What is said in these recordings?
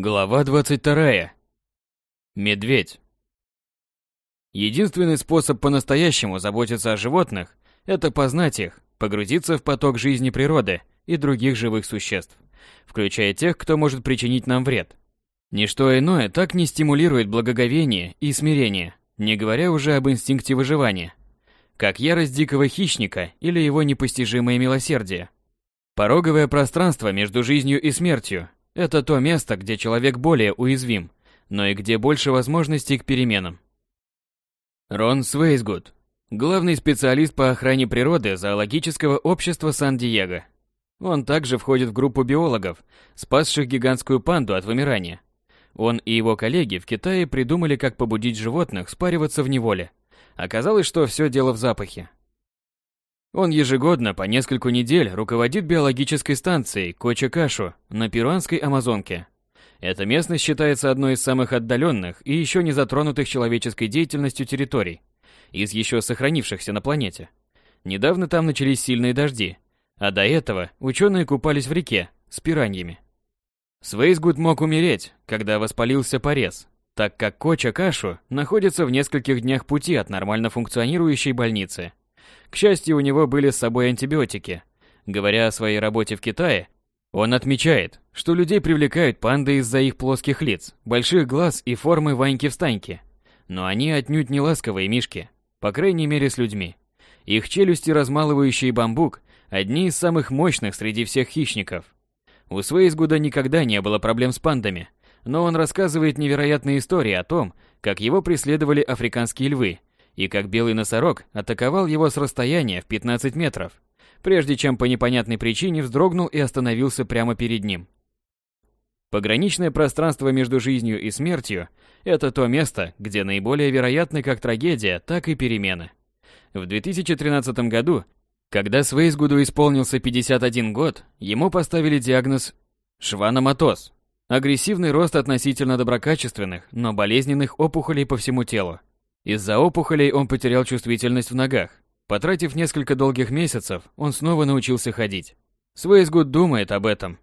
Глава 22. Медведь. Единственный способ по-настоящему заботиться о животных – это познать их, погрузиться в поток жизни природы и других живых существ, включая тех, кто может причинить нам вред. Ничто иное так не стимулирует благоговение и смирение, не говоря уже об инстинкте выживания, как ярость дикого хищника или его непостижимое милосердие. Пороговое пространство между жизнью и смертью это то место, где человек более уязвим, но и где больше возможностей к переменам. Рон Свейсгуд, главный специалист по охране природы зоологического общества Сан-Диего. Он также входит в группу биологов, спасших гигантскую панду от вымирания. Он и его коллеги в Китае придумали, как побудить животных спариваться в неволе. Оказалось, что все дело в запахе. Он ежегодно по нескольку недель руководит биологической станцией Коча-Кашу на перуанской Амазонке. Эта местность считается одной из самых отдаленных и еще не затронутых человеческой деятельностью территорий, из еще сохранившихся на планете. Недавно там начались сильные дожди, а до этого ученые купались в реке с пираньями. Свейсгуд мог умереть, когда воспалился порез, так как Коча-Кашу находится в нескольких днях пути от нормально функционирующей больницы – к счастью, у него были с собой антибиотики. Говоря о своей работе в Китае, он отмечает, что людей привлекают панды из-за их плоских лиц, больших глаз и формы Ваньки-встаньки. Но они отнюдь не ласковые мишки, по крайней мере с людьми. Их челюсти, размалывающие бамбук, одни из самых мощных среди всех хищников. У Свейсгуда никогда не было проблем с пандами, но он рассказывает невероятные истории о том, как его преследовали африканские львы и как белый носорог атаковал его с расстояния в 15 метров, прежде чем по непонятной причине вздрогнул и остановился прямо перед ним. Пограничное пространство между жизнью и смертью – это то место, где наиболее вероятны как трагедия, так и перемены. В 2013 году, когда Свейсгуду исполнился 51 год, ему поставили диагноз шваноматоз – агрессивный рост относительно доброкачественных, но болезненных опухолей по всему телу. Из-за опухолей он потерял чувствительность в ногах. Потратив несколько долгих месяцев, он снова научился ходить. Свейсгуд думает об этом,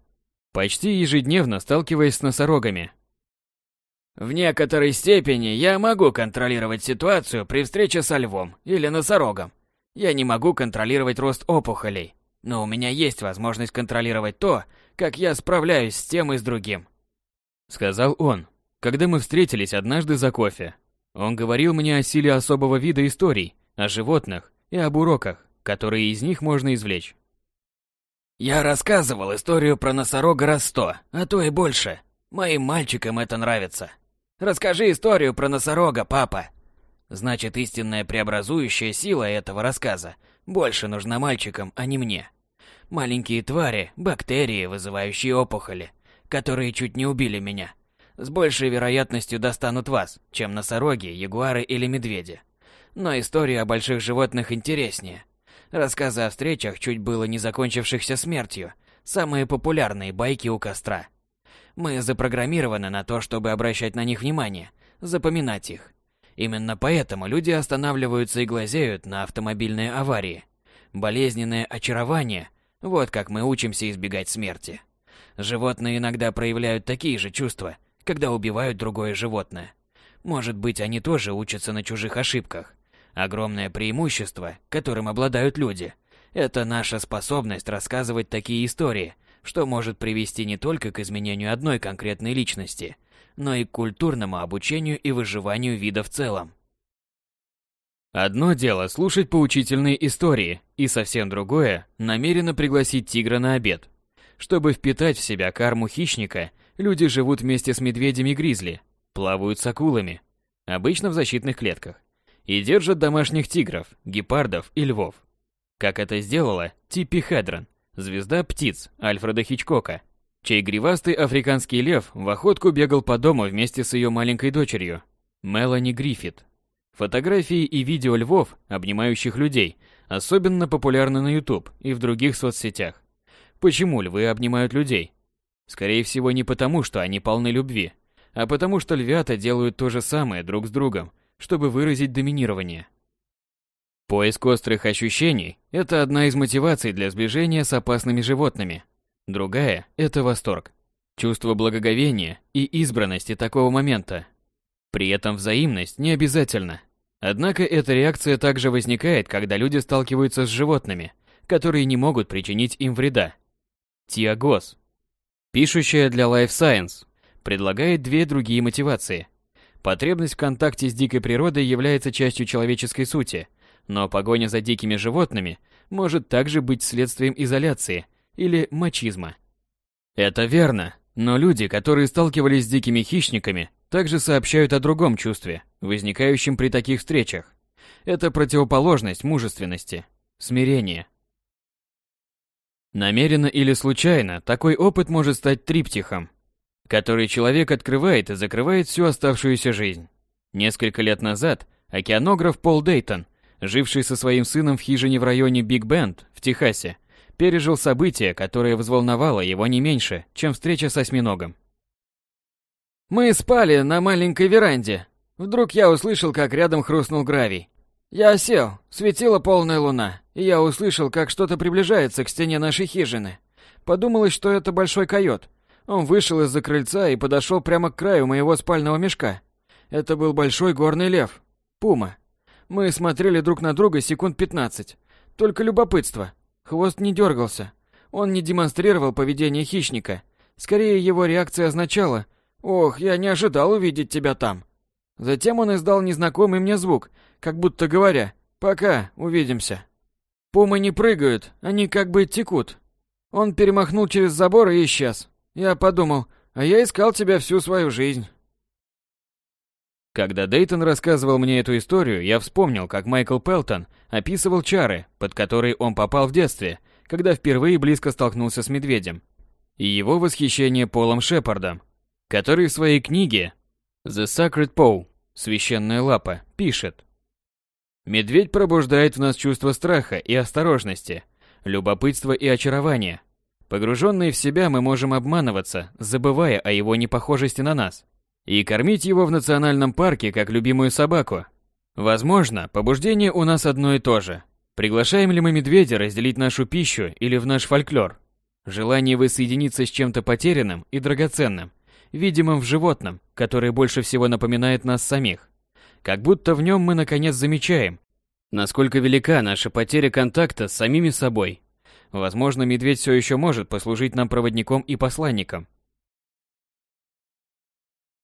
почти ежедневно сталкиваясь с носорогами. В некоторой степени я могу контролировать ситуацию при встрече со львом или носорогом. Я не могу контролировать рост опухолей, но у меня есть возможность контролировать то, как я справляюсь с тем и с другим. Сказал он, когда мы встретились однажды за кофе. Он говорил мне о силе особого вида историй, о животных и об уроках, которые из них можно извлечь. Я рассказывал историю про носорога раз сто, а то и больше. Моим мальчикам это нравится. Расскажи историю про носорога, папа. Значит, истинная преобразующая сила этого рассказа больше нужна мальчикам, а не мне. Маленькие твари, бактерии, вызывающие опухоли, которые чуть не убили меня – с большей вероятностью достанут вас, чем носороги, ягуары или медведи. Но история о больших животных интереснее. Рассказы о встречах, чуть было не закончившихся смертью, самые популярные байки у костра. Мы запрограммированы на то, чтобы обращать на них внимание, запоминать их. Именно поэтому люди останавливаются и глазеют на автомобильные аварии. Болезненное очарование – вот как мы учимся избегать смерти. Животные иногда проявляют такие же чувства, когда убивают другое животное. Может быть, они тоже учатся на чужих ошибках. Огромное преимущество, которым обладают люди, это наша способность рассказывать такие истории, что может привести не только к изменению одной конкретной личности, но и к культурному обучению и выживанию вида в целом. Одно дело слушать поучительные истории, и совсем другое – намеренно пригласить тигра на обед. Чтобы впитать в себя карму хищника – Люди живут вместе с медведями-гризли, плавают с акулами, обычно в защитных клетках, и держат домашних тигров, гепардов и львов. Как это сделала Типпи Хедрон, звезда птиц Альфреда Хичкока, чей гривастый африканский лев в охотку бегал по дому вместе с ее маленькой дочерью, Мелани Гриффит. Фотографии и видео львов, обнимающих людей, особенно популярны на YouTube и в других соцсетях. Почему львы обнимают людей? Скорее всего, не потому, что они полны любви, а потому что львята делают то же самое друг с другом, чтобы выразить доминирование. Поиск острых ощущений – это одна из мотиваций для сближения с опасными животными. Другая – это восторг. чувство благоговения и избранности такого момента. При этом взаимность не обязательно. Однако эта реакция также возникает, когда люди сталкиваются с животными, которые не могут причинить им вреда. Тиагос, пишущая для Life Science, предлагает две другие мотивации. Потребность в контакте с дикой природой является частью человеческой сути, но погоня за дикими животными может также быть следствием изоляции или мачизма. Это верно, но люди, которые сталкивались с дикими хищниками, также сообщают о другом чувстве, возникающем при таких встречах. Это противоположность мужественности, смирение. Намеренно или случайно такой опыт может стать триптихом, который человек открывает и закрывает всю оставшуюся жизнь. Несколько лет назад океанограф Пол Дейтон, живший со своим сыном в хижине в районе Биг Бенд в Техасе, пережил событие, которое взволновало его не меньше, чем встреча с осьминогом. Мы спали на маленькой веранде. Вдруг я услышал, как рядом хрустнул гравий. Я сел, светила полная луна, и я услышал, как что-то приближается к стене нашей хижины. Подумалось, что это большой койот. Он вышел из-за крыльца и подошел прямо к краю моего спального мешка. Это был большой горный лев. Пума. Мы смотрели друг на друга секунд пятнадцать. Только любопытство. Хвост не дергался. Он не демонстрировал поведение хищника. Скорее, его реакция означала «Ох, я не ожидал увидеть тебя там». Затем он издал незнакомый мне звук, как будто говоря «Пока, увидимся». Пумы не прыгают, они как бы текут. Он перемахнул через забор и исчез. Я подумал, а я искал тебя всю свою жизнь. Когда Дейтон рассказывал мне эту историю, я вспомнил, как Майкл Пелтон описывал чары, под которые он попал в детстве, когда впервые близко столкнулся с медведем, и его восхищение Полом Шепардом, который в своей книге «The Sacred Paw» «Священная лапа» пишет «Медведь пробуждает в нас чувство страха и осторожности, любопытства и очарования, Погруженные в себя мы можем обманываться, забывая о его непохожести на нас, и кормить его в национальном парке как любимую собаку. Возможно, побуждение у нас одно и то же. Приглашаем ли мы медведя разделить нашу пищу или в наш фольклор? Желание воссоединиться с чем-то потерянным и драгоценным, видимым в животном, которое больше всего напоминает нас самих. Как будто в нем мы наконец замечаем, насколько велика наша потеря контакта с самими собой Возможно, медведь все еще может послужить нам проводником и посланником.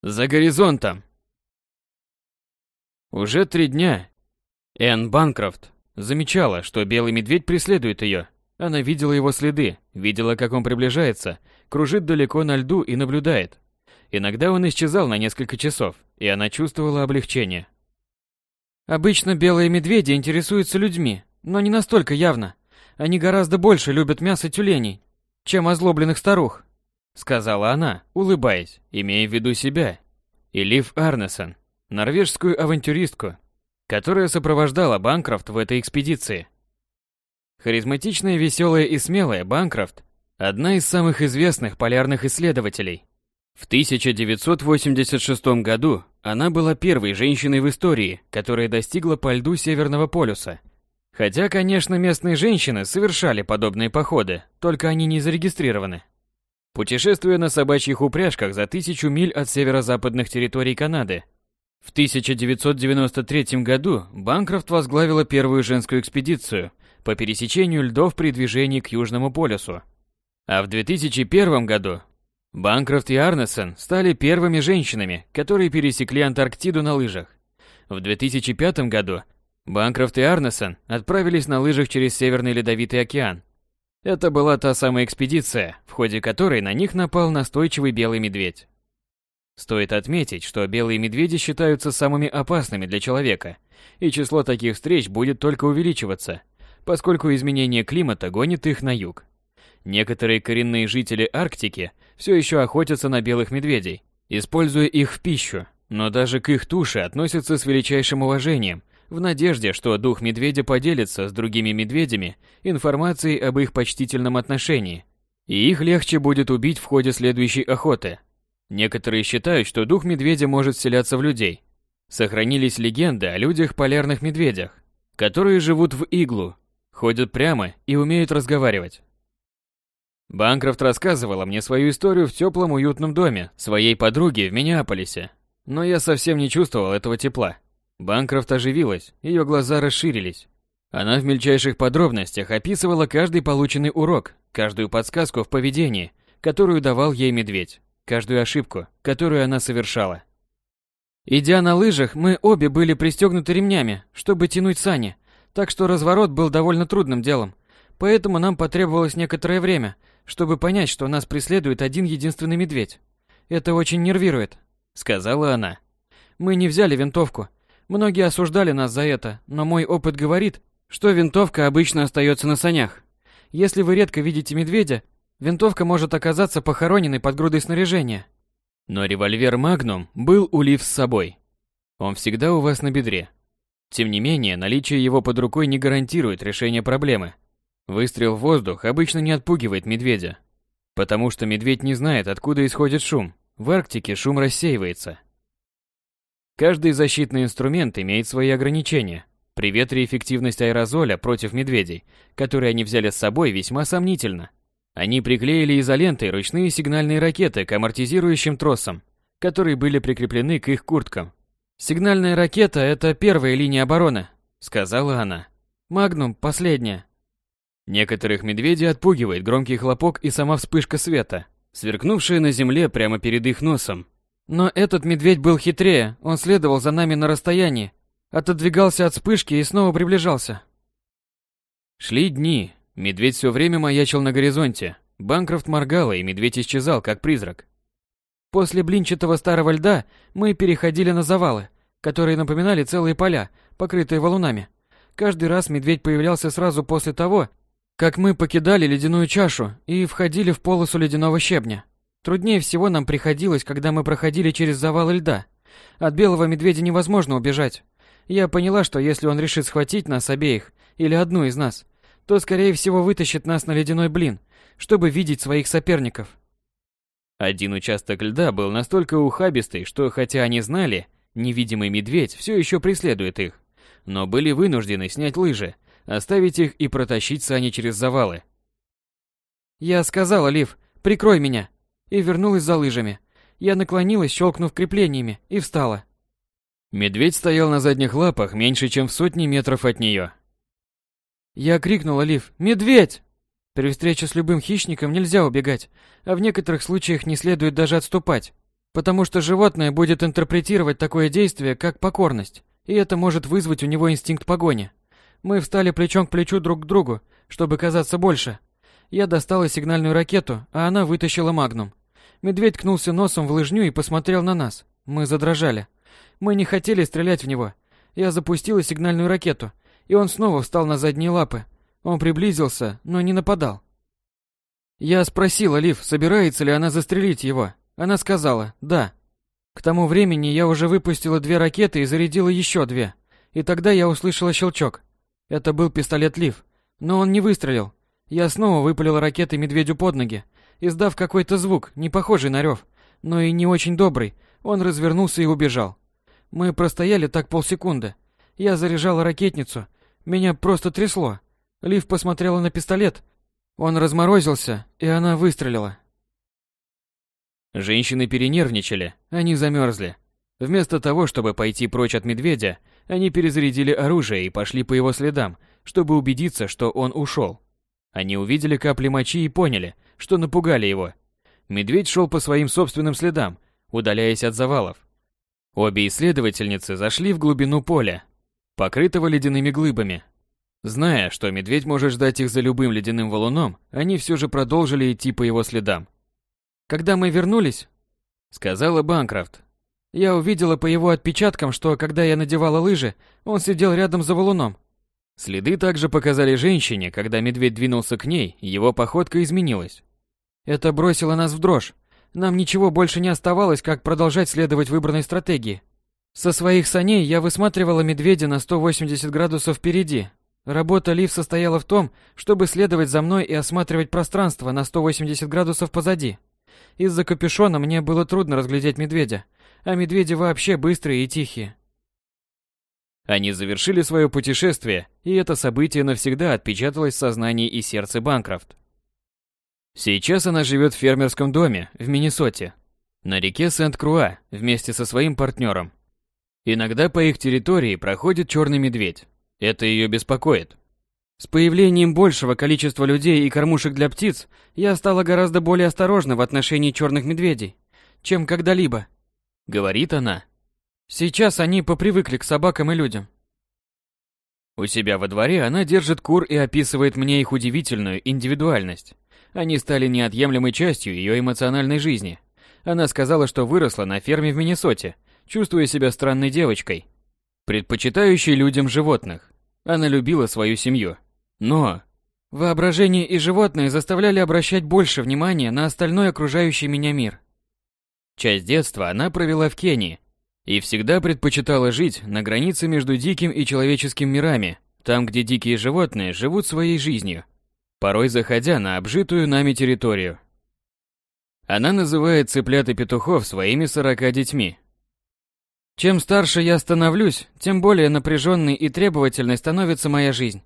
За горизонтом. Уже три дня Энн Банкрофт замечала, что белый медведь преследует ее. Она видела его следы, видела, как он приближается, кружит далеко на льду и наблюдает. Иногда он исчезал на несколько часов, и она чувствовала облегчение. Обычно белые медведи интересуются людьми, но не настолько явно. Они гораздо больше любят мясо тюленей, чем озлобленных старух», — сказала она, улыбаясь, имея в виду себя. И Лив Арнесон, норвежскую авантюристку, которая сопровождала Банкрофт в этой экспедиции. Харизматичная, веселая и смелая Банкрофт – одна из самых известных полярных исследователей. В 1986 году она была первой женщиной в истории, которая достигла по льду Северного полюса – Хотя, конечно, местные женщины совершали подобные походы, только они не зарегистрированы. Путешествуя на собачьих упряжках за тысячу миль от северо-западных территорий Канады, в 1993 году Банкрофт возглавила первую женскую экспедицию по пересечению льдов при движении к Южному полюсу. А в 2001 году Банкрофт и Арнесон стали первыми женщинами, которые пересекли Антарктиду на лыжах. В 2005 году Банкрофт и Арнесон отправились на лыжах через Северный Ледовитый океан. Это была та самая экспедиция, в ходе которой на них напал настойчивый белый медведь. Стоит отметить, что белые медведи считаются самыми опасными для человека, и число таких встреч будет только увеличиваться, поскольку изменение климата гонит их на юг. Некоторые коренные жители Арктики все еще охотятся на белых медведей, используя их в пищу, но даже к их туше относятся с величайшим уважением в надежде, что дух медведя поделится с другими медведями информацией об их почтительном отношении, и их легче будет убить в ходе следующей охоты. Некоторые считают, что дух медведя может вселяться в людей. Сохранились легенды о людях-полярных медведях, которые живут в иглу, ходят прямо и умеют разговаривать. Банкрофт рассказывала мне свою историю в теплом уютном доме своей подруги в Миннеаполисе. Но я совсем не чувствовал этого тепла. Банкрофт оживилась, ее глаза расширились. Она в мельчайших подробностях описывала каждый полученный урок, каждую подсказку в поведении, которую давал ей медведь, каждую ошибку, которую она совершала. Идя на лыжах, мы обе были пристегнуты ремнями, чтобы тянуть сани, так что разворот был довольно трудным делом. Поэтому нам потребовалось некоторое время, чтобы понять, что нас преследует один единственный медведь. Это очень нервирует, сказала она. Мы не взяли винтовку. Многие осуждали нас за это, но мой опыт говорит, что винтовка обычно остается на санях. Если вы редко видите медведя, винтовка может оказаться похороненной под грудой снаряжения. Но револьвер Магнум был у Лив с собой. Он всегда у вас на бедре. Тем не менее, наличие его под рукой не гарантирует решение проблемы. Выстрел в воздух обычно не отпугивает медведя, потому что медведь не знает, откуда исходит шум. В Арктике шум рассеивается. Каждый защитный инструмент имеет свои ограничения. При ветре эффективность аэрозоля против медведей, которые они взяли с собой, весьма сомнительна. Они приклеили изолентой ручные сигнальные ракеты к амортизирующим тросам, которые были прикреплены к их курткам. «Сигнальная ракета — это первая линия обороны», — сказала она. «Магнум — последняя». Некоторых медведей отпугивает громкий хлопок и сама вспышка света, сверкнувшая на земле прямо перед их носом. Но этот медведь был хитрее, он следовал за нами на расстоянии, отодвигался от вспышки и снова приближался. Шли дни, медведь все время маячил на горизонте, Банкрофт моргала, и медведь исчезал, как призрак. После блинчатого старого льда мы переходили на завалы, которые напоминали целые поля, покрытые валунами. Каждый раз медведь появлялся сразу после того, как мы покидали ледяную чашу и входили в полосу ледяного щебня. Труднее всего нам приходилось, когда мы проходили через завалы льда. От белого медведя невозможно убежать. Я поняла, что если он решит схватить нас обеих, или одну из нас, то, скорее всего, вытащит нас на ледяной блин, чтобы видеть своих соперников. Один участок льда был настолько ухабистый, что хотя они знали, невидимый медведь все еще преследует их, но были вынуждены снять лыжи, оставить их и протащить сани через завалы. Я сказала, Лив, прикрой меня, и вернулась за лыжами. Я наклонилась, щелкнув креплениями, и встала. Медведь стоял на задних лапах меньше, чем в сотни метров от нее. Я крикнула Лив «Медведь!». При встрече с любым хищником нельзя убегать, а в некоторых случаях не следует даже отступать, потому что животное будет интерпретировать такое действие как покорность, и это может вызвать у него инстинкт погони. Мы встали плечом к плечу друг к другу, чтобы казаться больше. Я достала сигнальную ракету, а она вытащила магнум. Медведь ткнулся носом в лыжню и посмотрел на нас. Мы задрожали. Мы не хотели стрелять в него. Я запустила сигнальную ракету, и он снова встал на задние лапы. Он приблизился, но не нападал. Я спросила Лив, собирается ли она застрелить его. Она сказала «да». К тому времени я уже выпустила две ракеты и зарядила еще две. И тогда я услышала щелчок. Это был пистолет Лив, но он не выстрелил. Я снова выпалила ракеты медведю под ноги, издав какой-то звук, не похожий на рев, но и не очень добрый. Он развернулся и убежал. Мы простояли так полсекунды. Я заряжала ракетницу. Меня просто трясло. Лив посмотрела на пистолет. Он разморозился, и она выстрелила. Женщины перенервничали, они замерзли. Вместо того, чтобы пойти прочь от медведя, они перезарядили оружие и пошли по его следам, чтобы убедиться, что он ушел. Они увидели капли мочи и поняли, что напугали его. Медведь шел по своим собственным следам, удаляясь от завалов. Обе исследовательницы зашли в глубину поля, покрытого ледяными глыбами. Зная, что медведь может ждать их за любым ледяным валуном, они все же продолжили идти по его следам. «Когда мы вернулись», — сказала Банкрофт, — «я увидела по его отпечаткам, что, когда я надевала лыжи, он сидел рядом за валуном». Следы также показали женщине, когда медведь двинулся к ней, его походка изменилась. Это бросило нас в дрожь. Нам ничего больше не оставалось, как продолжать следовать выбранной стратегии. Со своих саней я высматривала медведя на 180 градусов впереди. Работа Лив состояла в том, чтобы следовать за мной и осматривать пространство на 180 градусов позади. Из-за капюшона мне было трудно разглядеть медведя, а медведи вообще быстрые и тихие. Они завершили свое путешествие, и это событие навсегда отпечаталось в сознании и сердце Банкрофт. Сейчас она живет в фермерском доме в Миннесоте, на реке Сент-Круа, вместе со своим партнером. Иногда по их территории проходит черный медведь. Это ее беспокоит. С появлением большего количества людей и кормушек для птиц, я стала гораздо более осторожна в отношении черных медведей, чем когда-либо, говорит она. Сейчас они попривыкли к собакам и людям. У себя во дворе она держит кур и описывает мне их удивительную индивидуальность. Они стали неотъемлемой частью ее эмоциональной жизни. Она сказала, что выросла на ферме в Миннесоте, чувствуя себя странной девочкой, предпочитающей людям животных. Она любила свою семью, но воображение и животные заставляли обращать больше внимания на остальной окружающий меня мир. Часть детства она провела в Кении и всегда предпочитала жить на границе между диким и человеческим мирами, там, где дикие животные живут своей жизнью, порой заходя на обжитую нами территорию. Она называет цыплят и петухов своими сорока детьми. Чем старше я становлюсь, тем более напряженной и требовательной становится моя жизнь.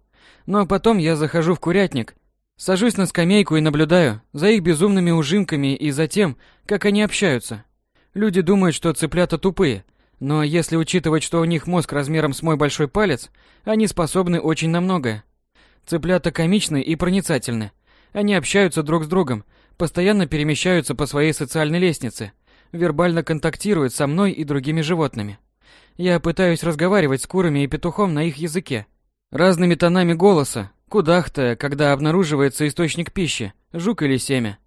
Но потом я захожу в курятник, сажусь на скамейку и наблюдаю за их безумными ужимками и за тем, как они общаются. Люди думают, что цыплята тупые, но если учитывать, что у них мозг размером с мой большой палец, они способны очень на многое. Цыплята комичны и проницательны. Они общаются друг с другом, постоянно перемещаются по своей социальной лестнице, вербально контактируют со мной и другими животными. Я пытаюсь разговаривать с курами и петухом на их языке, Разными тонами голоса, кудахтая, когда обнаруживается источник пищи, жук или семя.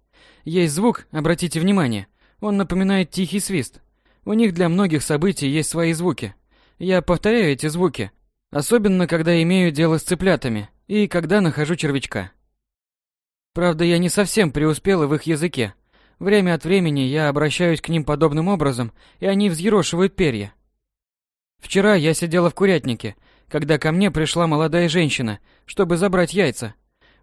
Есть звук, обратите внимание, он напоминает тихий свист. У них для многих событий есть свои звуки. Я повторяю эти звуки, особенно когда имею дело с цыплятами и когда нахожу червячка. Правда, я не совсем преуспела в их языке. Время от времени я обращаюсь к ним подобным образом, и они взъерошивают перья. Вчера я сидела в курятнике когда ко мне пришла молодая женщина, чтобы забрать яйца.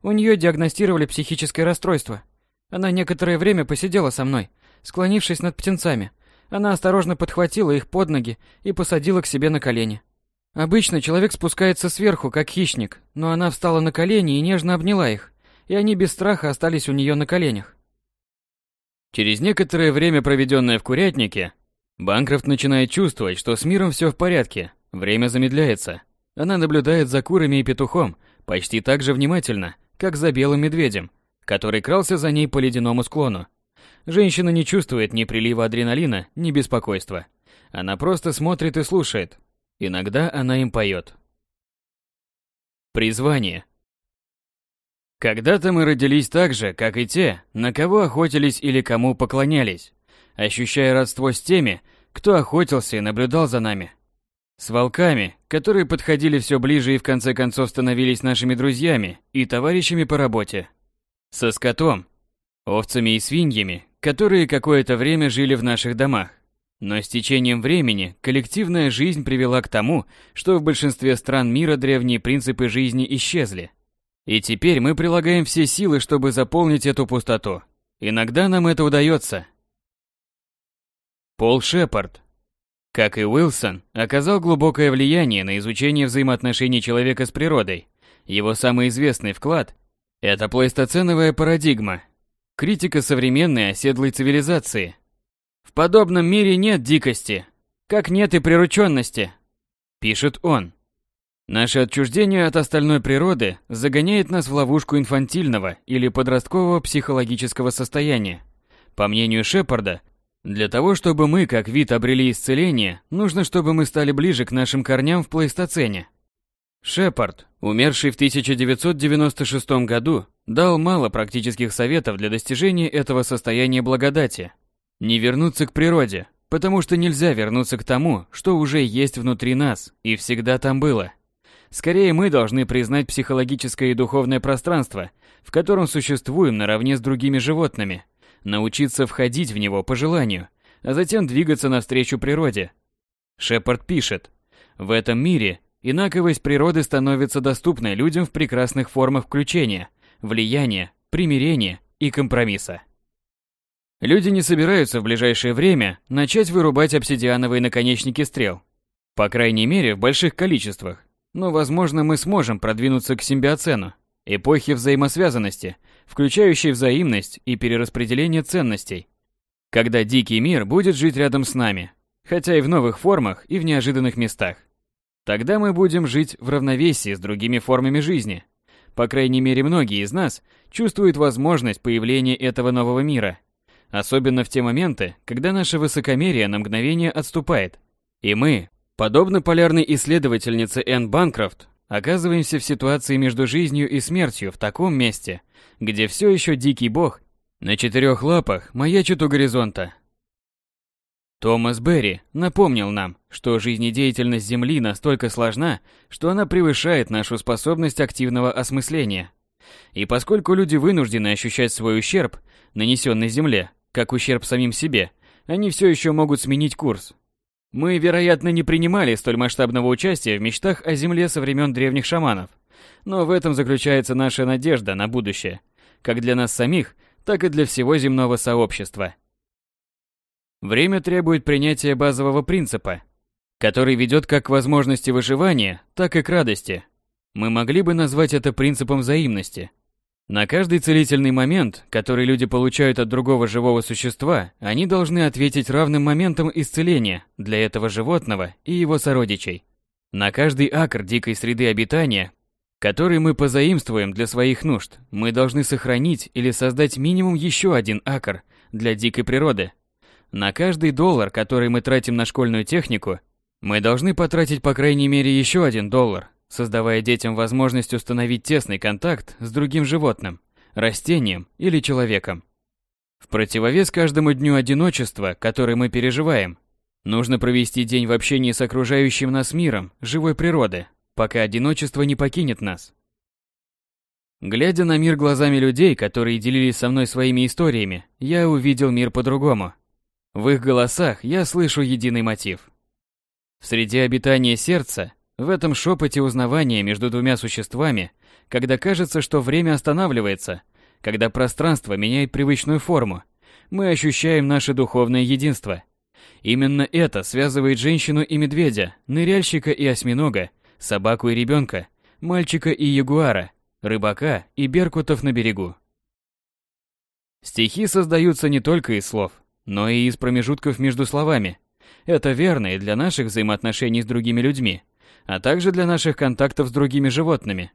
У нее диагностировали психическое расстройство. Она некоторое время посидела со мной, склонившись над птенцами. Она осторожно подхватила их под ноги и посадила к себе на колени. Обычно человек спускается сверху, как хищник, но она встала на колени и нежно обняла их, и они без страха остались у нее на коленях. Через некоторое время, проведенное в курятнике, Банкрофт начинает чувствовать, что с миром все в порядке, время замедляется. Она наблюдает за курами и петухом почти так же внимательно, как за белым медведем, который крался за ней по ледяному склону. Женщина не чувствует ни прилива адреналина, ни беспокойства. Она просто смотрит и слушает. Иногда она им поет. Призвание. Когда-то мы родились так же, как и те, на кого охотились или кому поклонялись, ощущая родство с теми, кто охотился и наблюдал за нами. С волками, которые подходили все ближе и в конце концов становились нашими друзьями и товарищами по работе. Со скотом, овцами и свиньями, которые какое-то время жили в наших домах. Но с течением времени коллективная жизнь привела к тому, что в большинстве стран мира древние принципы жизни исчезли. И теперь мы прилагаем все силы, чтобы заполнить эту пустоту. Иногда нам это удается. Пол Шепард, как и Уилсон, оказал глубокое влияние на изучение взаимоотношений человека с природой. Его самый известный вклад – это плейстоценовая парадигма, критика современной оседлой цивилизации. В подобном мире нет дикости, как нет и прирученности, пишет он. Наше отчуждение от остальной природы загоняет нас в ловушку инфантильного или подросткового психологического состояния. По мнению Шепарда, для того, чтобы мы, как вид, обрели исцеление, нужно, чтобы мы стали ближе к нашим корням в плейстоцене. Шепард, умерший в 1996 году, дал мало практических советов для достижения этого состояния благодати. Не вернуться к природе, потому что нельзя вернуться к тому, что уже есть внутри нас и всегда там было. Скорее мы должны признать психологическое и духовное пространство, в котором существуем наравне с другими животными – научиться входить в него по желанию, а затем двигаться навстречу природе. Шепард пишет, в этом мире инаковость природы становится доступной людям в прекрасных формах включения, влияния, примирения и компромисса. Люди не собираются в ближайшее время начать вырубать обсидиановые наконечники стрел. По крайней мере, в больших количествах. Но, возможно, мы сможем продвинуться к симбиоцену. Эпохи взаимосвязанности, включающей взаимность и перераспределение ценностей. Когда дикий мир будет жить рядом с нами, хотя и в новых формах и в неожиданных местах. Тогда мы будем жить в равновесии с другими формами жизни. По крайней мере, многие из нас чувствуют возможность появления этого нового мира. Особенно в те моменты, когда наше высокомерие на мгновение отступает. И мы, подобно полярной исследовательнице Энн Банкрофт, оказываемся в ситуации между жизнью и смертью в таком месте, где все еще дикий бог на четырех лапах маячит у горизонта. Томас Берри напомнил нам, что жизнедеятельность Земли настолько сложна, что она превышает нашу способность активного осмысления. И поскольку люди вынуждены ощущать свой ущерб, нанесенный Земле, как ущерб самим себе, они все еще могут сменить курс, мы, вероятно, не принимали столь масштабного участия в мечтах о Земле со времен древних шаманов. Но в этом заключается наша надежда на будущее, как для нас самих, так и для всего земного сообщества. Время требует принятия базового принципа, который ведет как к возможности выживания, так и к радости. Мы могли бы назвать это принципом взаимности – на каждый целительный момент, который люди получают от другого живого существа, они должны ответить равным моментом исцеления для этого животного и его сородичей. На каждый акр дикой среды обитания, который мы позаимствуем для своих нужд, мы должны сохранить или создать минимум еще один акр для дикой природы. На каждый доллар, который мы тратим на школьную технику, мы должны потратить по крайней мере еще один доллар создавая детям возможность установить тесный контакт с другим животным, растением или человеком. В противовес каждому дню одиночества, который мы переживаем, нужно провести день в общении с окружающим нас миром, живой природы, пока одиночество не покинет нас. Глядя на мир глазами людей, которые делились со мной своими историями, я увидел мир по-другому. В их голосах я слышу единый мотив. В среде обитания сердца в этом шепоте узнавания между двумя существами, когда кажется, что время останавливается, когда пространство меняет привычную форму, мы ощущаем наше духовное единство. Именно это связывает женщину и медведя, ныряльщика и осьминога, собаку и ребенка, мальчика и ягуара, рыбака и беркутов на берегу. Стихи создаются не только из слов, но и из промежутков между словами. Это верно и для наших взаимоотношений с другими людьми, а также для наших контактов с другими животными.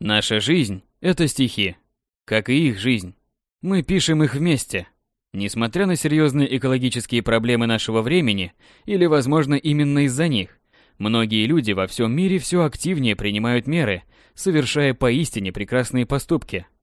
Наша жизнь – это стихи, как и их жизнь. Мы пишем их вместе. Несмотря на серьезные экологические проблемы нашего времени, или, возможно, именно из-за них, многие люди во всем мире все активнее принимают меры, совершая поистине прекрасные поступки –